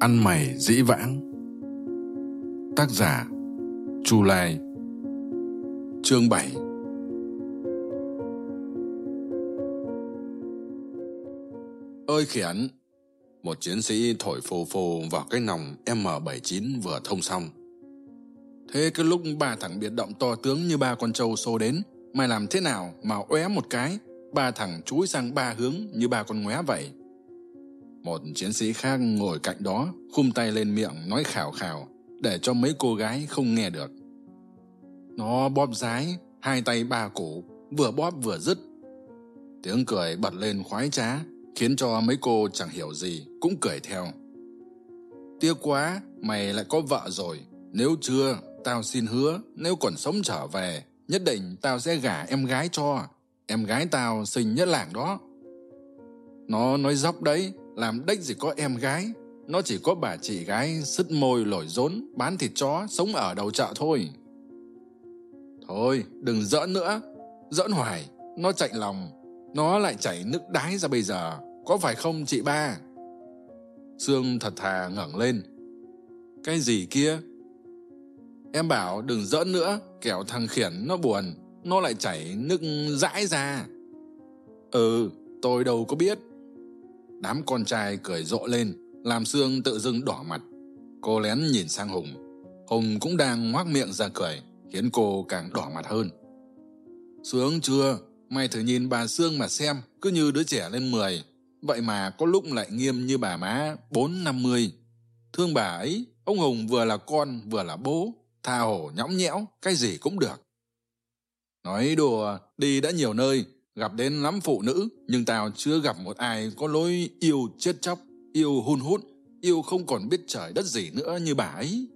ăn mày dĩ vãng. Tác giả, chu lai. Chương 7 ơi khiển một chiến sĩ thổi phù phù vào cái nòng m 79 vừa thông xong. Thế cái lúc ba thằng biệt động to tướng như ba con trâu xô đến, mày làm thế nào mà óe một cái, ba thằng chúi sang ba hướng như ba con ngoé vậy? Một chiến sĩ khác ngồi cạnh đó, khum tay lên miệng nói khảo khảo để cho mấy cô gái không nghe được. Nó bóp rái, hai tay ba cổ, vừa bóp vừa dứt. Tiếng cười bật lên khoái trá, khiến cho mấy cô chẳng hiểu gì, cũng cười theo. Tiếc quá, mày lại có vợ rồi. Nếu chưa, tao xin hứa, nếu còn sống trở về, nhất định tao sẽ gả em gái cho. Em gái tao xinh nhất làng đó. Nó nói dốc đấy làm đếch gì có em gái, nó chỉ có bà chị gái sứt môi lổi rốn, bán thịt chó, sống ở đầu chợ thôi. Thôi, đừng giỡn nữa. Giỡn hoài, nó chạy lòng, nó lại chảy nước đái ra bây giờ, có phải không chị ba? Sương thật thà ngẩng lên. Cái gì kia? Em bảo đừng giỡn nữa, kẻo thằng khiển nó buồn, nó lại chảy nước dãi ra. Ừ tôi đâu có biết đám con trai cười rộ lên, làm sương tự dưng đỏ mặt. Cô lén nhìn sang hùng. Hùng cũng đang ngoác miệng ra cười, khiến cô càng đỏ mặt hơn. Sướng chưa? Mày thử nhìn bà sương mà xem, cứ như đứa trẻ lên mười. Vậy mà có lúc lại nghiêm như bà má, bốn năm mươi. Thương bà ấy, ông hùng vừa là con, vừa là bố, tha hổ nhõng nhẽo, cái gì cũng được. Nói đùa, đi đã nhiều nơi gặp đến lắm phụ nữ, nhưng tao chưa gặp một ai có lối yêu chết chóc, yêu hun hút, yêu không còn biết trời đất gì nữa như bà ấy.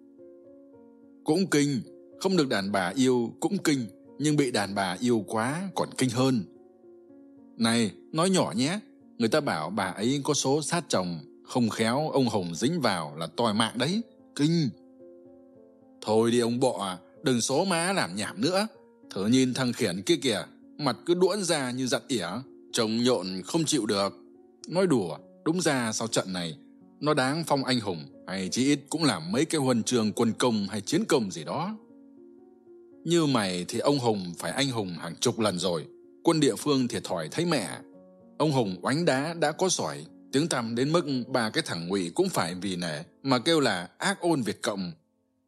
Cũng kinh, không được đàn bà yêu cũng kinh, nhưng bị đàn bà yêu quá còn kinh hơn. Này, nói nhỏ nhé, người ta bảo bà ấy có số sát chồng, không khéo ông hồng dính vào là toi mạng đấy, kinh. Thôi đi ông bọ, đừng số má làm nhảm nữa. Thử nhìn thằng khiển kia kìa mặt cứ đuỗn ra như dặn ỉa, trông nhộn không chịu được. Nói đùa, đúng ra sau trận này, nó đáng phong anh hùng hay chí ít cũng làm mấy cái huân trường quân công hay chiến công gì đó. Như mày thì ông hùng phải anh hùng hàng chục lần rồi, quân địa phương thiệt thòi thấy mẹ. Ông hùng oánh đá đã có sỏi tiếng tăm đến mức ba cái thằng ngụy cũng phải vì nể, mà kêu là ác ôn việt cộng.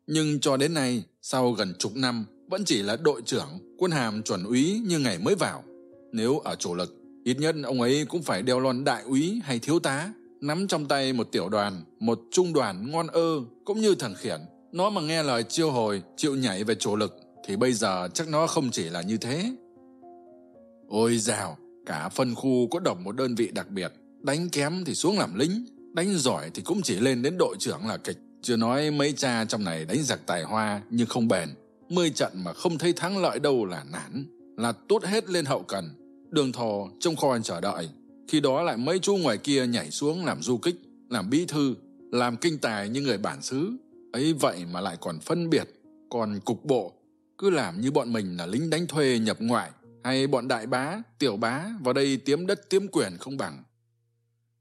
Nhưng cho đến nay, sau gần chục năm vẫn chỉ là đội trưởng quân hàm chuẩn úy như ngày mới vào. Nếu ở chủ lực, ít nhất ông ấy cũng phải đeo lon đại úy hay thiếu tá, nắm trong tay một tiểu đoàn, một trung đoàn ngon ơ cũng như thằng khiển. Nó mà nghe lời chiêu hồi, chịu nhảy về chủ lực thì bây giờ chắc nó không chỉ là như thế. Ôi dào, cả phân khu có độc một đơn vị đặc biệt. Đánh kém thì xuống làm lính, đánh giỏi thì cũng chỉ lên đến đội trưởng là kịch. Chưa nói mấy cha trong này đánh giặc tài hoa nhưng không bền mươi trận mà không thấy thắng lợi đâu là nản. Là tốt hết lên hậu cần. Đường thò trong khoi chờ đợi. Khi đó lại mấy chú ngoài kia nhảy xuống làm du kích, làm bí thư, làm kinh tài như người bản xứ. Ấy vậy mà lại còn phân biệt, còn cục bộ. Cứ làm như bọn mình là lính đánh thuê nhập ngoại, hay bọn đại bá, tiểu bá vào đây tiếm đất tiếm quyền không bằng.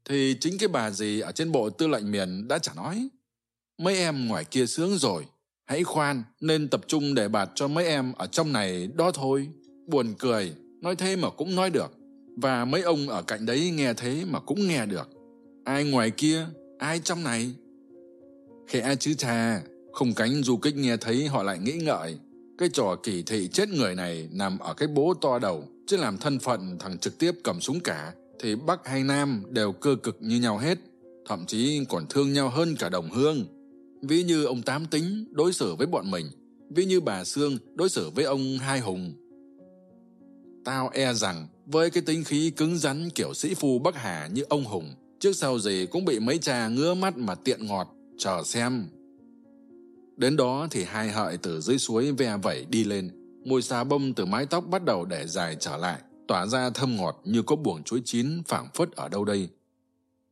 Thì chính cái bà gì ở trên bộ tư lệnh miền đã chả nói. Mấy em ngoài kia sướng rồi hãy khoan, nên tập trung để bạt cho mấy em ở trong này đó thôi. Buồn cười, nói thế mà cũng nói được. Và mấy ông ở cạnh đấy nghe thế mà cũng nghe được. Ai ngoài kia, ai trong này? Khẽ chứ cha, không cánh du kích nghe thấy họ lại nghĩ ngợi. Cái trò kỳ thị chết người này nằm ở cái bố to đầu, chứ làm thân phận thằng trực tiếp cầm súng cả, thì bắc hay nam đều cơ cực như nhau hết. Thậm chí còn thương nhau hơn cả đồng hương ví như ông tám tính đối xử với bọn mình, ví như bà sương đối xử với ông hai hùng. Tao e rằng với cái tính khí cứng rắn kiểu sĩ phu bắc hà như ông hùng, trước sau gì cũng bị mấy cha ngứa mắt mà tiện ngọt, chờ xem. Đến đó thì hai hợi từ dưới suối ve vẩy đi lên, mùi xà bông từ mái tóc bắt đầu để dài trở lại, tỏa ra thơm ngọt như có buồng chuối chín phảng phất ở đâu đây.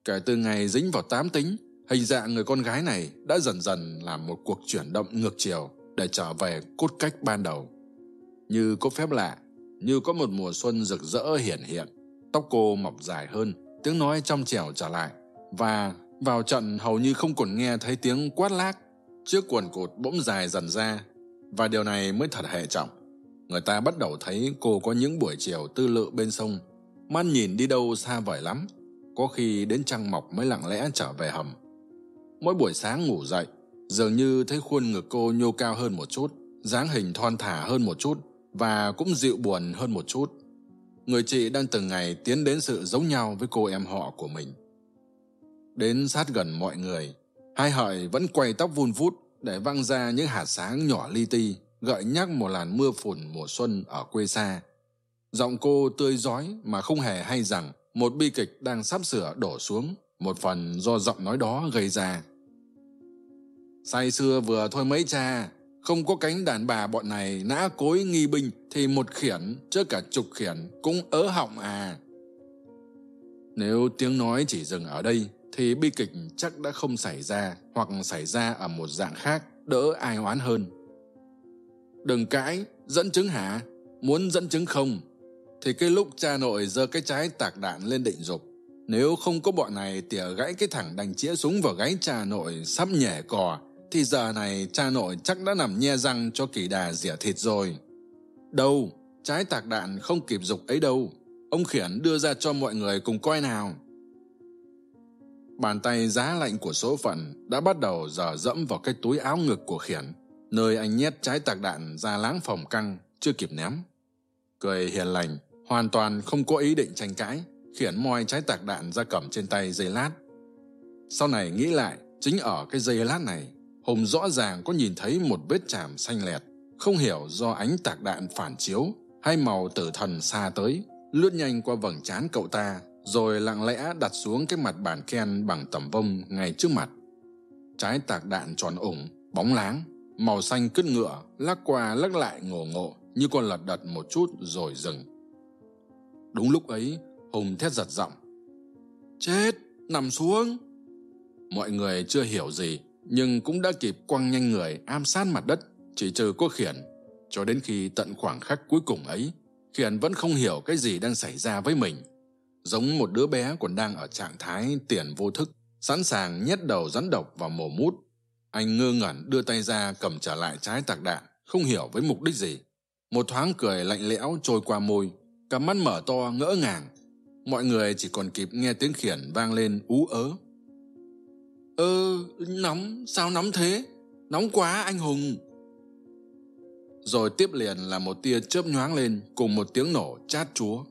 Kể từ ngày dính vào tám tính hình dạng người con gái này đã dần dần làm một cuộc chuyển động ngược chiều để trở về cốt cách ban đầu. Như có phép lạ, như có một mùa xuân rực rỡ hiển hiện, tóc cô mọc dài hơn, tiếng nói trong trẻo trở lại. Và vào trận hầu như không còn nghe thấy tiếng quát lác, chiếc quần cột bỗng dài dần ra. Và điều này mới thật hệ trọng. Người ta bắt đầu thấy cô có những buổi chiều tư lự bên sông, mắt nhìn đi đâu xa vời lắm. Có khi đến trăng mọc mới lặng lẽ trở về hầm mỗi buổi sáng ngủ dậy, dường như thấy khuôn ngực cô nhô cao hơn một chút, dáng hình thon thả hơn một chút và cũng dịu buồn hơn một chút. Người chị đang từng ngày tiến đến sự giống nhau với cô em họ của mình. Đến sát gần mọi người, hai hợi vẫn quay tóc vun vút để văng ra những hạt sáng nhỏ li ti, gợi nhắc một làn mưa phùn mùa xuân ở quê xa. Giọng cô tươi giói mà không hề hay rằng một bi kịch đang sắp sửa đổ xuống một phần do giọng nói đó gây ra. Say xưa vừa thôi mấy cha, không có cánh đàn bà bọn này nã cối nghi binh thì một khiển chứ cả chục khiển cũng ớ họng à. Nếu tiếng nói chỉ dừng ở đây thì bi kịch chắc đã không xảy ra hoặc xảy ra ở một dạng khác, đỡ ai oán hơn. Đừng cãi, dẫn chứng hả? Muốn dẫn chứng không? Thì cái lúc cha nội giơ cái trái tạc đạn lên định dục nếu không có bọn này tỉa gãy cái thẳng đành chĩa súng vào gáy cha nội sắp nhẻ cò, thì giờ này cha nội chắc đã nằm nhe răng cho kỳ đà rỉa thịt rồi. Đâu, trái tạc đạn không kịp dục ấy đâu. Ông khiển đưa ra cho mọi người cùng coi nào. Bàn tay giá lạnh của số phận đã bắt đầu dở dẫm vào cái túi áo ngực của khiển, nơi anh nhét trái tạc đạn ra láng phòng căng, chưa kịp ném. Cười hiền lành, hoàn toàn không có ý định tranh cãi khiển moi trái tạc đạn ra cầm trên tay dây lát. Sau này nghĩ lại, chính ở cái dây lát này, hùng rõ ràng có nhìn thấy một vết chàm xanh lẹt, không hiểu do ánh tạc đạn phản chiếu hay màu tử thần xa tới. Lướt nhanh qua vầng trán cậu ta, rồi lặng lẽ đặt xuống cái mặt bàn ken bằng tầm vông ngay trước mặt. Trái tạc đạn tròn ủng, bóng láng, màu xanh cứt ngựa, lắc qua lắc lại ngổ ngộ như con lật đật một chút rồi dừng. Đúng lúc ấy hùng thét giật giọng. Chết, nằm xuống. Mọi người chưa hiểu gì, nhưng cũng đã kịp quăng nhanh người am sát mặt đất, chỉ trừ có khiển. Cho đến khi tận khoảng khắc cuối cùng ấy, khiển vẫn không hiểu cái gì đang xảy ra với mình. Giống một đứa bé còn đang ở trạng thái tiền vô thức, sẵn sàng nhét đầu rắn độc vào mồm mút. Anh ngơ ngẩn đưa tay ra cầm trở lại trái tạc đạn, không hiểu với mục đích gì. Một thoáng cười lạnh lẽo trôi qua môi, cặp mắt mở to ngỡ ngàng mọi người chỉ còn kịp nghe tiếng khiển vang lên ú ớ. Ơ, nóng, sao nóng thế? Nóng quá, anh hùng. Rồi tiếp liền là một tia chớp nhoáng lên cùng một tiếng nổ chát chúa.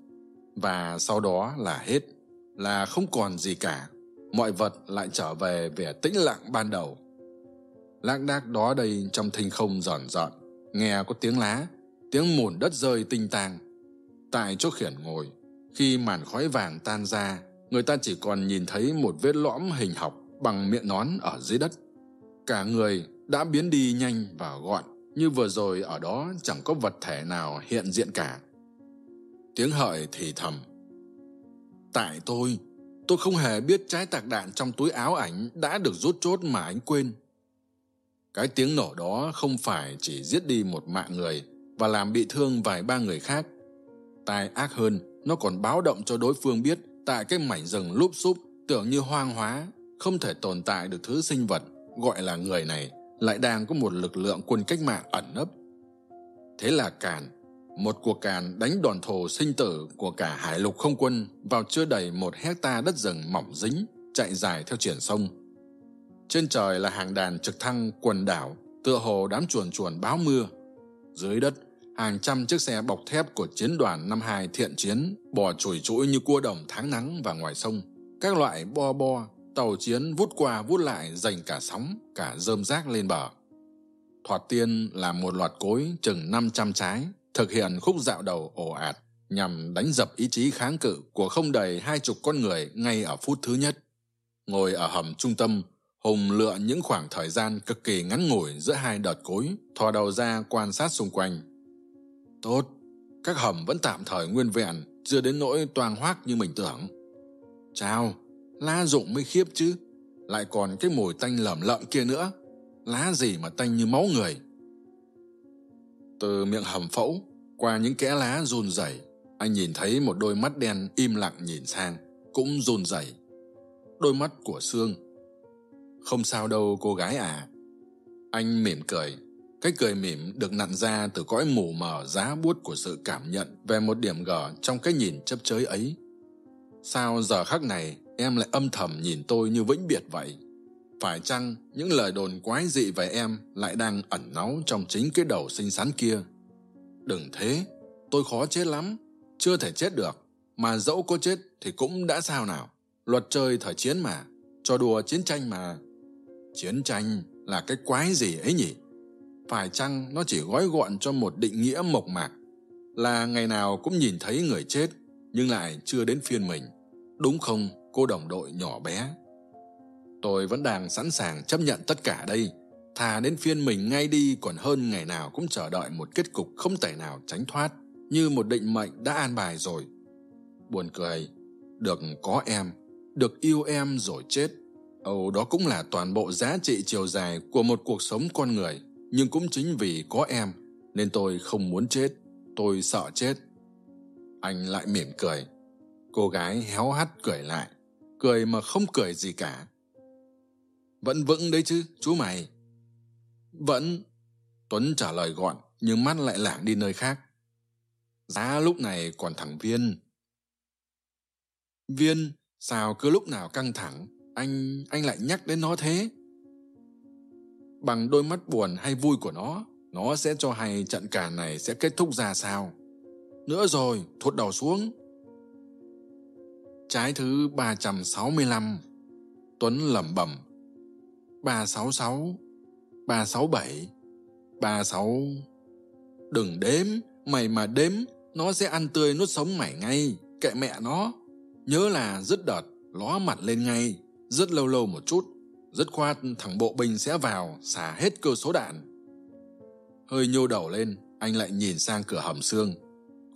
Và sau đó là hết, là không còn gì cả. Mọi vật lại trở về vẻ tĩnh lặng ban đầu. Lác đác đó đây trong thinh không giòn giọn, nghe có tiếng lá, tiếng mùn đất rơi tinh tang tại chỗ khiển ngồi khi màn khói vàng tan ra, người ta chỉ còn nhìn thấy một vết lõm hình học bằng miệng nón ở dưới đất. Cả người đã biến đi nhanh và gọn, như vừa rồi ở đó chẳng có vật thể nào hiện diện cả. Tiếng hợi thì thầm, tại tôi tôi không hề biết trái tạc đạn trong túi áo ảnh đã được rút chốt mà anh quên. Cái tiếng nổ đó không phải chỉ giết đi một mạng người và làm bị thương vài ba người khác. Tai ác hơn nó còn báo động cho đối phương biết tại cái mảnh rừng lúp xúp tưởng như hoang hóa, không thể tồn tại được thứ sinh vật gọi là người này, lại đang có một lực lượng quân cách mạng ẩn nấp. Thế là càn, một cuộc càn đánh đòn thồ sinh tử của cả hải lục không quân vào chưa đầy một hecta đất rừng mỏng dính chạy dài theo triển sông. Trên trời là hàng đàn trực thăng quần đảo, tựa hồ đám chuồn chuồn báo mưa. Dưới đất hàng trăm chiếc xe bọc thép của chiến đoàn năm hai thiện chiến bò chùi chuỗi như cua đồng tháng nắng và ngoài sông. Các loại bo bo, tàu chiến vút qua vút lại dành cả sóng, cả rơm rác lên bờ. Thoạt tiên là một loạt cối chừng năm trăm trái, thực hiện khúc dạo đầu ồ ạt nhằm đánh dập ý chí kháng cự của không đầy hai chục con người ngay ở phút thứ nhất. Ngồi ở hầm trung tâm, hùng lựa những khoảng thời gian cực kỳ ngắn ngủi giữa hai đợt cối, thò đầu ra quan sát xung quanh tốt. Các hầm vẫn tạm thời nguyên vẹn, chưa đến nỗi toàn hoác như mình tưởng. Chào, lá rụng mới khiếp chứ. Lại còn cái mùi tanh lẩm lợm kia nữa. Lá gì mà tanh như máu người. Từ miệng hầm phẫu, qua những kẽ lá run rẩy, anh nhìn thấy một đôi mắt đen im lặng nhìn sang, cũng run rẩy. Đôi mắt của sương. Không sao đâu, cô gái à. Anh mỉm cười. Cái cười mỉm được nặn ra từ cõi mù mờ giá buốt của sự cảm nhận về một điểm gở trong cái nhìn chấp chới ấy. Sao giờ khắc này em lại âm thầm nhìn tôi như vĩnh biệt vậy? Phải chăng những lời đồn quái dị về em lại đang ẩn náu trong chính cái đầu xinh xắn kia? Đừng thế, tôi khó chết lắm, chưa thể chết được, mà dẫu có chết thì cũng đã sao nào. Luật chơi thời chiến mà, cho đùa chiến tranh mà. Chiến tranh là cái quái gì ấy nhỉ? Phải chăng nó chỉ gói gọn cho một định nghĩa mộc mạc, là ngày nào cũng nhìn thấy người chết, nhưng lại chưa đến phiên mình. Đúng không, cô đồng đội nhỏ bé? Tôi vẫn đang sẵn sàng chấp nhận tất cả đây, thà đến phiên mình ngay đi còn hơn ngày nào cũng chờ đợi một kết cục không thể nào tránh thoát, như một định mệnh đã an bài rồi. Buồn cười, được có em, được yêu em rồi chết. Âu đó cũng là toàn bộ giá trị chiều dài của một cuộc sống con người, nhưng cũng chính vì có em, nên tôi không muốn chết, tôi sợ chết. Anh lại mỉm cười. Cô gái héo hắt cười lại, cười mà không cười gì cả vẫn vững đấy chứ, chú mày. Vẫn. Tuấn trả lời gọn, nhưng mắt lại lảng đi nơi khác. Giá lúc này còn thằng Viên. Viên, sao cứ lúc nào căng thẳng, anh, anh lại nhắc đến nó thế? Bằng đôi mắt buồn hay vui của nó, nó sẽ cho hay trận cả này sẽ kết thúc ra sao. Nữa rồi, thụt đầu xuống. Trái thứ 365 Tuấn lẩm bẩm ba sáu sáu ba sáu bảy ba sáu đừng đếm mày mà đếm nó sẽ ăn tươi nuốt sống mày ngay kệ mẹ nó nhớ là dứt đợt ló mặt lên ngay rất lâu lâu một chút dứt khoát, thằng bộ binh sẽ vào xả hết cơ số đạn. Hơi nhô đầu lên, anh lại nhìn sang cửa hầm xương.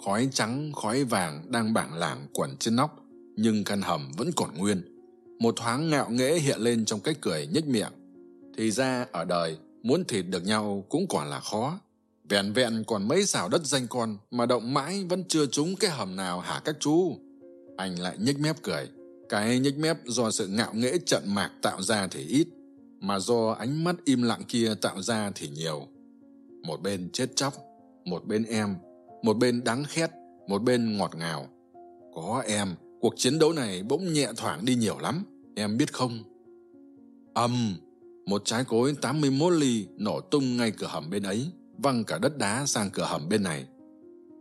Khói trắng, khói vàng đang bảng lảng quẩn trên nóc, nhưng căn hầm vẫn còn nguyên. Một thoáng ngạo nghễ hiện lên trong cách cười nhếch miệng. Thì ra, ở đời, muốn thịt được nhau cũng còn là khó. Vẹn vẹn còn mấy xào đất danh con mà động mãi vẫn chưa trúng cái hầm nào hả các chú. Anh lại nhếch mép cười cái nhếch mép do sự ngạo nghễ trận mạc tạo ra thì ít mà do ánh mắt im lặng kia tạo ra thì nhiều một bên chết chóc một bên em một bên đắng khét một bên ngọt ngào có em cuộc chiến đấu này bỗng nhẹ thoảng đi nhiều lắm em biết không âm một trái cối 81 ly nổ tung ngay cửa hầm bên ấy, văng cả đất đá sang cửa hầm bên này.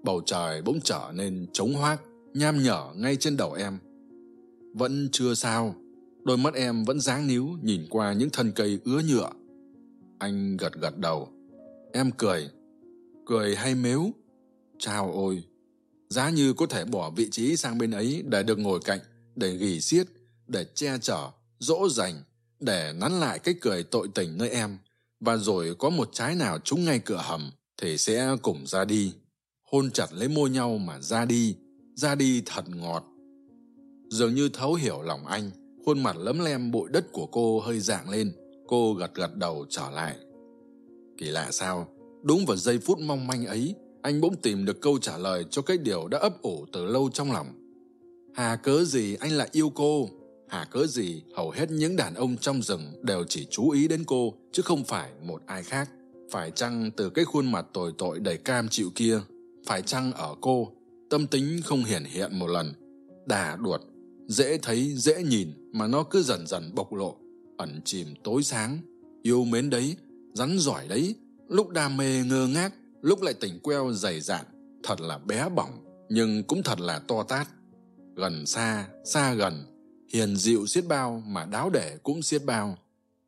Bầu trời bỗng trở nên trống hoác, nham nhở ngay trên đầu em. Vẫn chưa sao, đôi mắt em vẫn dáng níu nhìn qua những thân cây ứa nhựa. Anh gật gật đầu. Em cười. Cười hay mếu? Chào ôi! Giá như có thể bỏ vị trí sang bên ấy để được ngồi cạnh, để gỉ xiết, để che chở, dỗ dành, để nắn lại cái cười tội tình nơi em và rồi có một trái nào trúng ngay cửa hầm thì sẽ cùng ra đi hôn chặt lấy môi nhau mà ra đi ra đi thật ngọt dường như thấu hiểu lòng anh khuôn mặt lấm lem bụi đất của cô hơi dạng lên cô gật gật đầu trở lại. Kỳ lạ sao? Đúng vào giây phút mong manh ấy anh bỗng tìm được câu trả lời cho cái điều đã ấp ủ từ lâu trong lòng. Hà cớ gì anh lại yêu cô? Hà cớ gì hầu hết những đàn ông trong rừng đều chỉ chú ý đến cô, chứ không phải một ai khác. Phải chăng từ cái khuôn mặt tồi tội đầy cam chịu kia, phải chăng ở cô, tâm tính không hiển hiện một lần, đà đuột, dễ thấy dễ nhìn mà nó cứ dần dần bộc lộ, ẩn chìm tối sáng, yêu mến đấy, rắn giỏi đấy, lúc đam mê ngơ ngác, lúc lại tỉnh queo dày dạn, thật là bé bỏng, nhưng cũng thật là to tát. Gần xa, xa gần, hiền dịu xiết bao mà đáo để cũng xiết bao.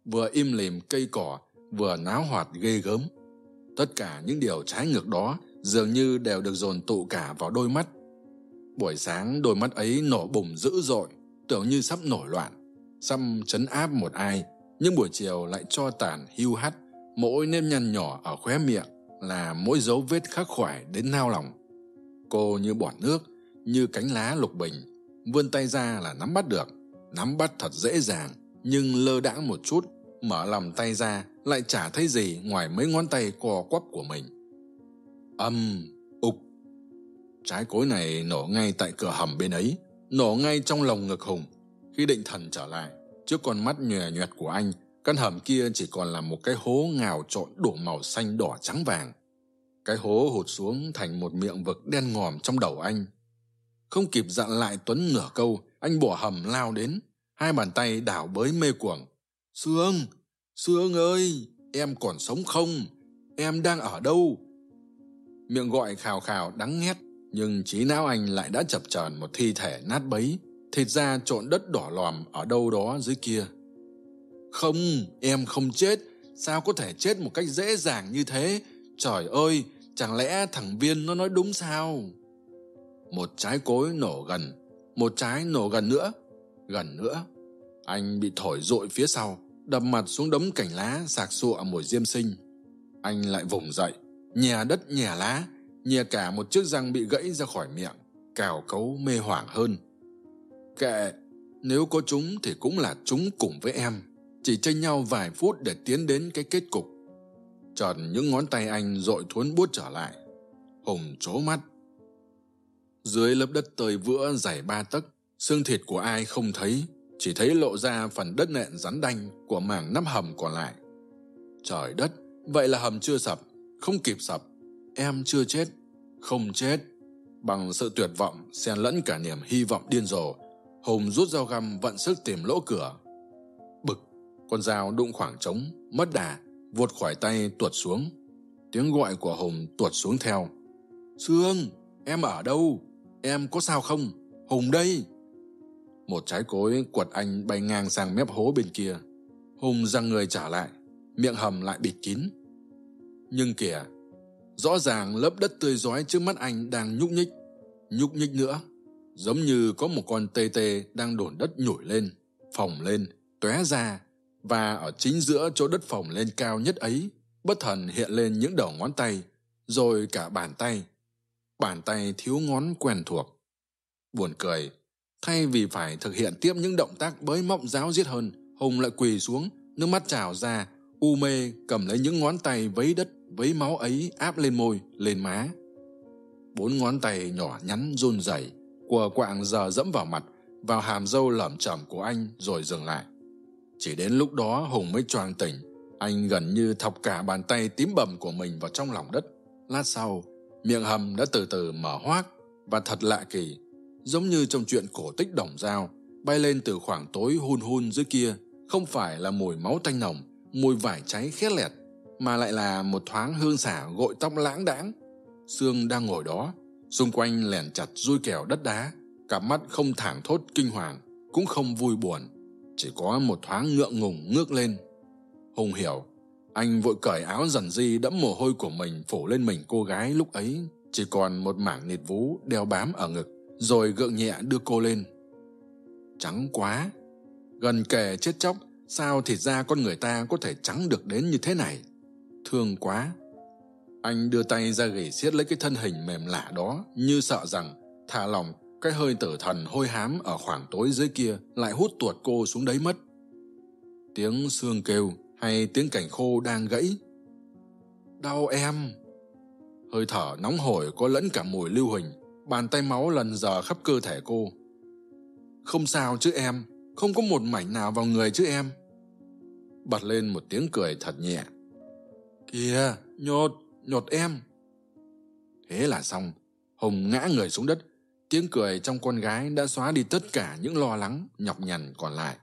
Vừa im lìm cây cỏ vừa náo hoạt ghê gớm. Tất cả những điều trái ngược đó dường như đều được dồn tụ cả vào đôi mắt buổi sáng đôi mắt ấy nổ bùng dữ dội, tưởng như sắp nổi loạn. Sắp chấn áp một ai, nhưng buổi chiều lại cho tàn hưu hắt, mỗi nếp nhăn nhỏ ở khóe miệng là mỗi dấu vết khắc khoải đến nao lòng. Cô như bọt nước, như cánh lá lục bình, vươn tay ra là nắm bắt được. Nắm bắt thật dễ dàng, nhưng lơ đãng một chút, mở lòng tay ra, lại chả thấy gì ngoài mấy ngón tay co quắp của mình. Âm! Trái cối này nổ ngay tại cửa hầm bên ấy, nổ ngay trong lồng ngực hùng. Khi định thần trở lại, trước con mắt nhòe nhoẹt của anh, căn hầm kia chỉ còn là một cái hố ngào trộn đủ màu xanh đỏ trắng vàng. Cái hố hụt xuống thành một miệng vực đen ngòm trong đầu anh. Không kịp dặn lại tuấn nửa câu, anh bỏ hầm lao đến, hai bàn tay đảo bới mê cuồng. Sương sương ơi, em còn sống không? Em đang ở đâu? Miệng gọi khào khào, đắng nghét nhưng trí não anh lại đã chập chờn một thi thể nát bấy, thịt da trộn đất đỏ lòm ở đâu đó dưới kia. Không, em không chết. Sao có thể chết một cách dễ dàng như thế? Trời ơi, chẳng lẽ thằng viên nó nói đúng sao? Một trái cối nổ gần, một trái nổ gần nữa gần nữa. Anh bị thổi dội phía sau, đập mặt xuống đống cành lá sạc sụa mùi diêm sinh. Anh lại vùng dậy, nhè đất nhè lá nhè cả một chiếc răng bị gãy ra khỏi miệng, cào cấu mê hoảng hơn. Kệ, nếu có chúng thì cũng là chúng cùng với em, chỉ tranh nhau vài phút để tiến đến cái kết cục. Trần những ngón tay anh dội thuốn bút trở lại. Hùng chố mắt. Dưới lớp đất tơi vữa dày ba tấc, xương thịt của ai không thấy, chỉ thấy lộ ra phần đất nện rắn đanh của mảng nắp hầm còn lại. Trời đất, vậy là hầm chưa sập, không kịp sập em chưa chết, không chết. Bằng sự tuyệt vọng, xen lẫn cả niềm hy vọng điên rồ, hùng rút dao găm vận sức tìm lỗ cửa. Bực, con dao đụng khoảng trống, mất đà vụt khỏi tay tuột xuống. Tiếng gọi của hùng tuột xuống theo. Sương, em ở đâu? Em có sao không? Hùng đây. Một trái cối quật anh bay ngang sang mép hố bên kia. Hùng răng người trả lại, miệng hầm lại bịt kín. Nhưng kìa rõ ràng lớp đất tươi rói trước mắt anh đang nhúc nhích. Nhúc nhích nữa, giống như có một con tê tê đang đổn đất nhổi lên, phồng lên, tóe ra. Và ở chính giữa chỗ đất phồng lên cao nhất ấy, bất thần hiện lên những đầu ngón tay, rồi cả bàn tay. Bàn tay thiếu ngón quen thuộc. Buồn cười, thay vì phải thực hiện tiếp những động tác bới mộng giáo giết hơn, hùng lại quỳ xuống, nước mắt trào ra, u mê cầm lấy những ngón tay vấy đất vấy máu ấy áp lên môi, lên má. Bốn ngón tay nhỏ nhắn run rẩy, quờ quạng giờ dẫm vào mặt, vào hàm râu lởm chởm của anh rồi dừng lại. Chỉ đến lúc đó hùng mới choàng tỉnh. Anh gần như thọc cả bàn tay tím bầm của mình vào trong lòng đất. Lát sau, miệng hầm đã từ từ mở hoác và thật lạ kỳ, giống như trong chuyện cổ tích đồng dao bay lên từ khoảng tối hun hun dưới kia, không phải là mùi máu tanh nồng, mùi vải cháy khét lẹt mà lại là một thoáng hương xả gội tóc lãng đãng. Sương đang ngồi đó, xung quanh lèn chặt dui kèo đất đá, cặp mắt không thảng thốt kinh hoàng, cũng không vui buồn, chỉ có một thoáng ngượng ngùng ngước lên. Hùng hiểu, anh vội cởi áo dần di đẫm mồ hôi của mình phủ lên mình cô gái lúc ấy, chỉ còn một mảng nịt vú đeo bám ở ngực, rồi gượng nhẹ đưa cô lên. Trắng quá, gần kề chết chóc, sao thịt da con người ta có thể trắng được đến như thế này? Thương quá. Anh đưa tay ra gầy xiết lấy cái thân hình mềm lạ đó, như sợ rằng thả lòng cái hơi tử thần hôi hám ở khoảng tối dưới kia lại hút tuột cô xuống đấy mất. Tiếng xương kêu hay tiếng cảnh khô đang gãy. Đau em. Hơi thở nóng hổi có lẫn cả mùi lưu huỳnh, bàn tay máu lần giờ khắp cơ thể cô. Không sao chứ em, không có một mảnh nào vào người chứ em. Bật lên một tiếng cười thật nhẹ kìa, nhột nhột em. Thế là xong. Hùng ngã người xuống đất. Tiếng cười trong con gái đã xóa đi tất cả những lo lắng, nhọc nhằn còn lại.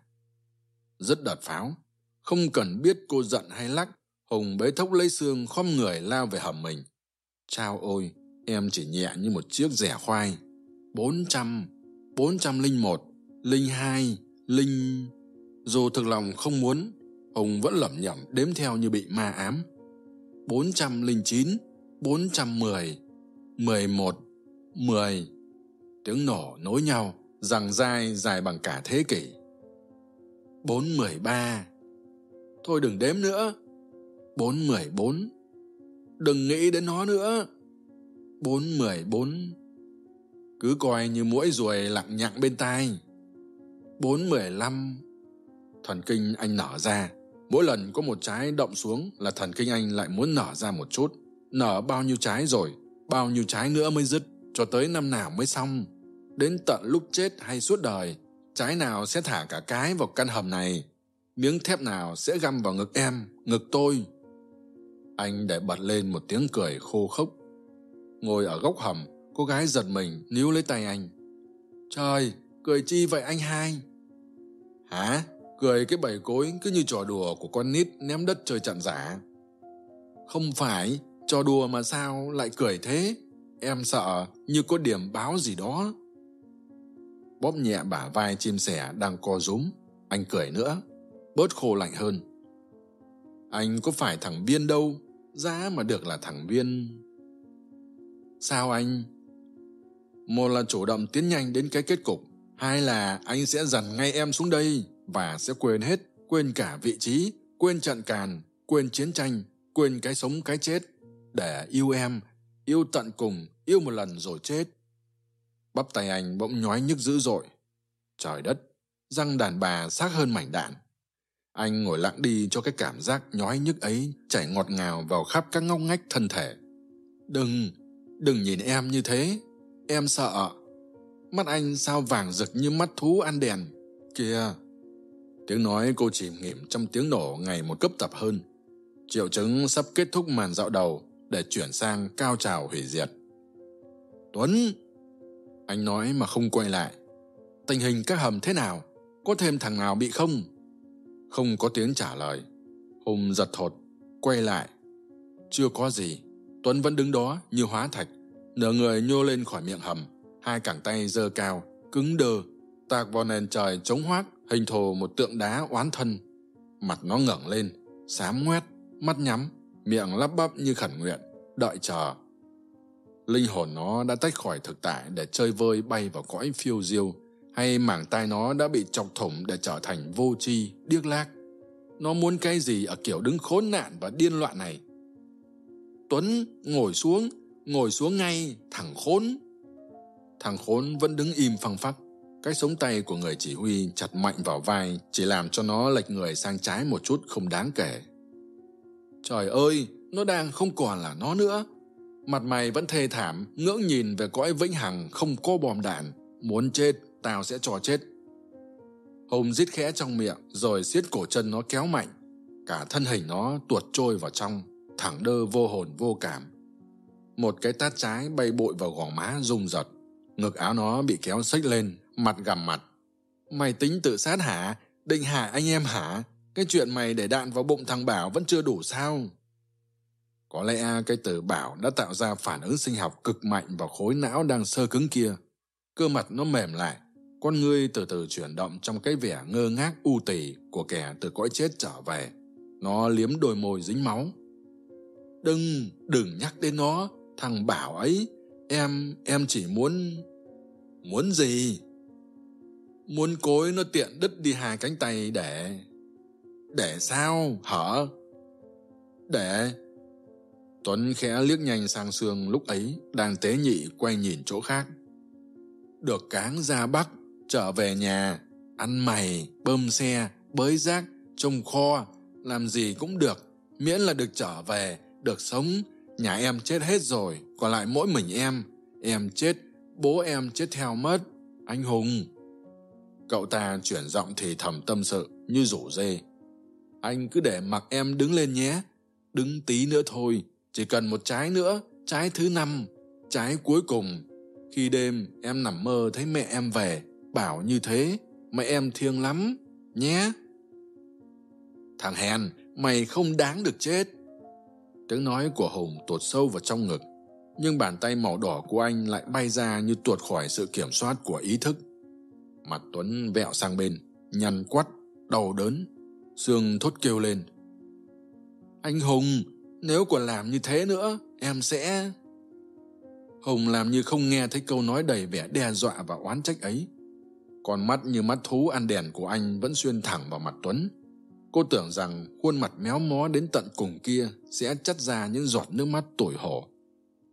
Rất đợt pháo. Không cần biết cô giận hay lắc, hùng bế thốc lấy xương khom người lao về hầm mình. Chao ôi, em chỉ nhẹ như một chiếc rẻ khoai. Bốn trăm bốn trăm linh một, linh hai, linh. Dù thực lòng không muốn, hùng vẫn lẩm nhẩm đếm theo như bị ma ám bốn trăm linh chín, bốn trăm mười mười một, mười. Tiếng nổ nối nhau rằng dai dài bằng cả thế kỷ. bốn mười ba. Thôi đừng đếm nữa. bốn mười bốn. Đừng nghĩ đến nó nữa. bốn mười bốn. Cứ coi như mũi ruồi lặng nhặng bên tai. bốn mười lăm. Thần kinh anh nở ra mỗi lần có một trái động xuống là thần kinh anh lại muốn nở ra một chút. Nở bao nhiêu trái rồi, bao nhiêu trái nữa mới dứt, cho tới năm nào mới xong. Đến tận lúc chết hay suốt đời, trái nào sẽ thả cả cái vào căn hầm này? Miếng thép nào sẽ găm vào ngực em, ngực tôi? Anh để bật lên một tiếng cười khô khốc. Ngồi ở góc hầm, cô gái giật mình níu lấy tay anh. Trời, cười chi vậy anh hai? Hả? Cười cái bầy cối cứ như trò đùa của con nít ném đất chơi chặn giả. Không phải, trò đùa mà sao lại cười thế? Em sợ như có điểm báo gì đó. Bóp nhẹ bả vai chim sẻ đang co rúm. Anh cười nữa, bớt khô lạnh hơn. Anh có phải thằng viên đâu? Giá mà được là thằng viên. Sao anh? Một là chủ động tiến nhanh đến cái kết cục, hai là anh sẽ dằn ngay em xuống đây và sẽ quên hết, quên cả vị trí, quên trận càn, quên chiến tranh, quên cái sống cái chết. Để yêu em, yêu tận cùng, yêu một lần rồi chết. Bắp tay anh bỗng nhói nhức dữ dội. Trời đất, răng đàn bà xác hơn mảnh đạn. Anh ngồi lặng đi cho cái cảm giác nhói nhức ấy chảy ngọt ngào vào khắp các ngóc ngách thân thể. Đừng đừng nhìn em như thế. Em sợ. Mắt anh sao vàng rực như mắt thú ăn đèn. Kìa tiếng nói cô chìm nghiệm trong tiếng nổ ngày một cấp tập hơn. Triệu chứng sắp kết thúc màn dạo đầu để chuyển sang cao trào hủy diệt. Tuấn, anh nói mà không quay lại, tình hình các hầm thế nào? Có thêm thằng nào bị không? Không có tiếng trả lời. Hùng giật thột, quay lại. Chưa có gì, tuấn vẫn đứng đó như hóa thạch, nửa người nhô lên khỏi miệng hầm, hai cẳng tay giơ cao, cứng đơ, tạc vào nền trời trống hoác hình thù một tượng đá oán thân. Mặt nó ngẩng lên, xám ngoét, mắt nhắm, miệng lắp bắp như khẩn nguyện, đợi chờ. Linh hồn nó đã tách khỏi thực tại để chơi vơi bay vào cõi phiêu diêu, hay mảng tai nó đã bị chọc thủng để trở thành vô tri, điếc lác. Nó muốn cái gì ở kiểu đứng khốn nạn và điên loạn này? Tuấn, ngồi xuống ngồi xuống ngay, thằng khốn. Thằng khốn vẫn đứng im phăng phắc cái sống tay của người chỉ huy chặt mạnh vào vai, chỉ làm cho nó lệch người sang trái một chút không đáng kể. Trời ơi, nó đang không còn là nó nữa. Mặt mày vẫn thê thảm, ngưỡng nhìn về cõi vĩnh hằng không có bom đạn. Muốn chết, tao sẽ cho chết. Hùng rít khẽ trong miệng, rồi xiết cổ chân nó kéo mạnh. Cả thân hình nó tuột trôi vào trong, thẳng đơ vô hồn vô cảm. Một cái tát trái bay bội vào gò má rung giật ngực áo nó bị kéo xếch lên mặt gằm mặt. Mày tính tự sát hả? Định hại anh em hả? Cái chuyện mày để đạn vào bụng thằng bảo vẫn chưa đủ sao? Có lẽ cái từ bảo đã tạo ra phản ứng sinh học cực mạnh vào khối não đang sơ cứng kia. Cơ mặt nó mềm lại. Con ngươi từ từ chuyển động trong cái vẻ ngơ ngác u tì của kẻ từ cõi chết trở về. Nó liếm đôi môi dính máu. Đừng đừng nhắc đến nó, thằng bảo ấy. Em em chỉ muốn muốn gì? Muốn cối nó tiện đứt đi hai cánh tay để để sao, hở? Để. Tuấn khẽ liếc nhanh sang sương lúc ấy đang tế nhị quay nhìn chỗ khác. Được cáng ra bắc, trở về nhà, ăn mày, bơm xe, bới rác, trông kho, làm gì cũng được, miễn là được trở về, được sống. Nhà em chết hết rồi, còn lại mỗi mình em. Em chết, bố em chết theo mất. Anh hùng cậu ta chuyển giọng thì thầm tâm sự, như rủ dê. Anh cứ để mặc em đứng lên nhé. Đứng tí nữa thôi, chỉ cần một trái nữa, trái thứ năm, trái cuối cùng. Khi đêm em nằm mơ thấy mẹ em về, bảo như thế, mẹ em thiêng lắm, nhé. Thằng hèn, mày không đáng được chết. Tiếng nói của hùng tuột sâu vào trong ngực, nhưng bàn tay màu đỏ của anh lại bay ra như tuột khỏi sự kiểm soát của ý thức mặt tuấn vẹo sang bên, nhăn quắt, đau đớn. Sương thốt kêu lên. Anh hùng, nếu còn làm như thế nữa, em sẽ hùng làm như không nghe thấy câu nói đầy vẻ đe dọa và oán trách ấy. Con mắt như mắt thú ăn đèn của anh vẫn xuyên thẳng vào mặt tuấn. Cô tưởng rằng khuôn mặt méo mó đến tận cùng kia sẽ chắt ra những giọt nước mắt tủi hổ.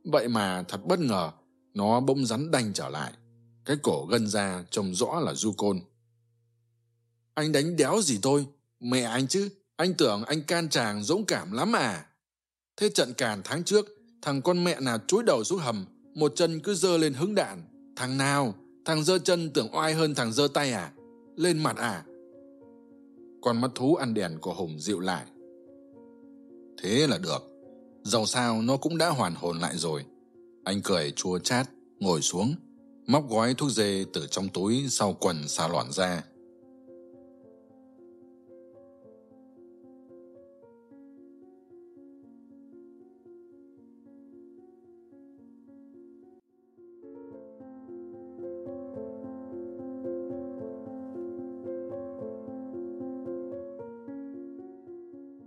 Vậy mà thật bất ngờ, nó bỗng rắn đanh trở lại cái cổ gân ra trông rõ là du côn. Anh đánh đéo gì tôi? Mẹ anh chứ. Anh tưởng anh can tràng dũng cảm lắm à. Thế trận càn tháng trước, thằng con mẹ nào chúi đầu xuống hầm, một chân cứ dơ lên hứng đạn. Thằng nào? Thằng dơ chân tưởng oai hơn thằng dơ tay à? Lên mặt à? Con mắt thú ăn đèn của hùng dịu lại. Thế là được. Dầu sao nó cũng đã hoàn hồn lại rồi. Anh cười chua chát, ngồi xuống móc gói thuốc dê từ trong túi sau quần xà loạn ra.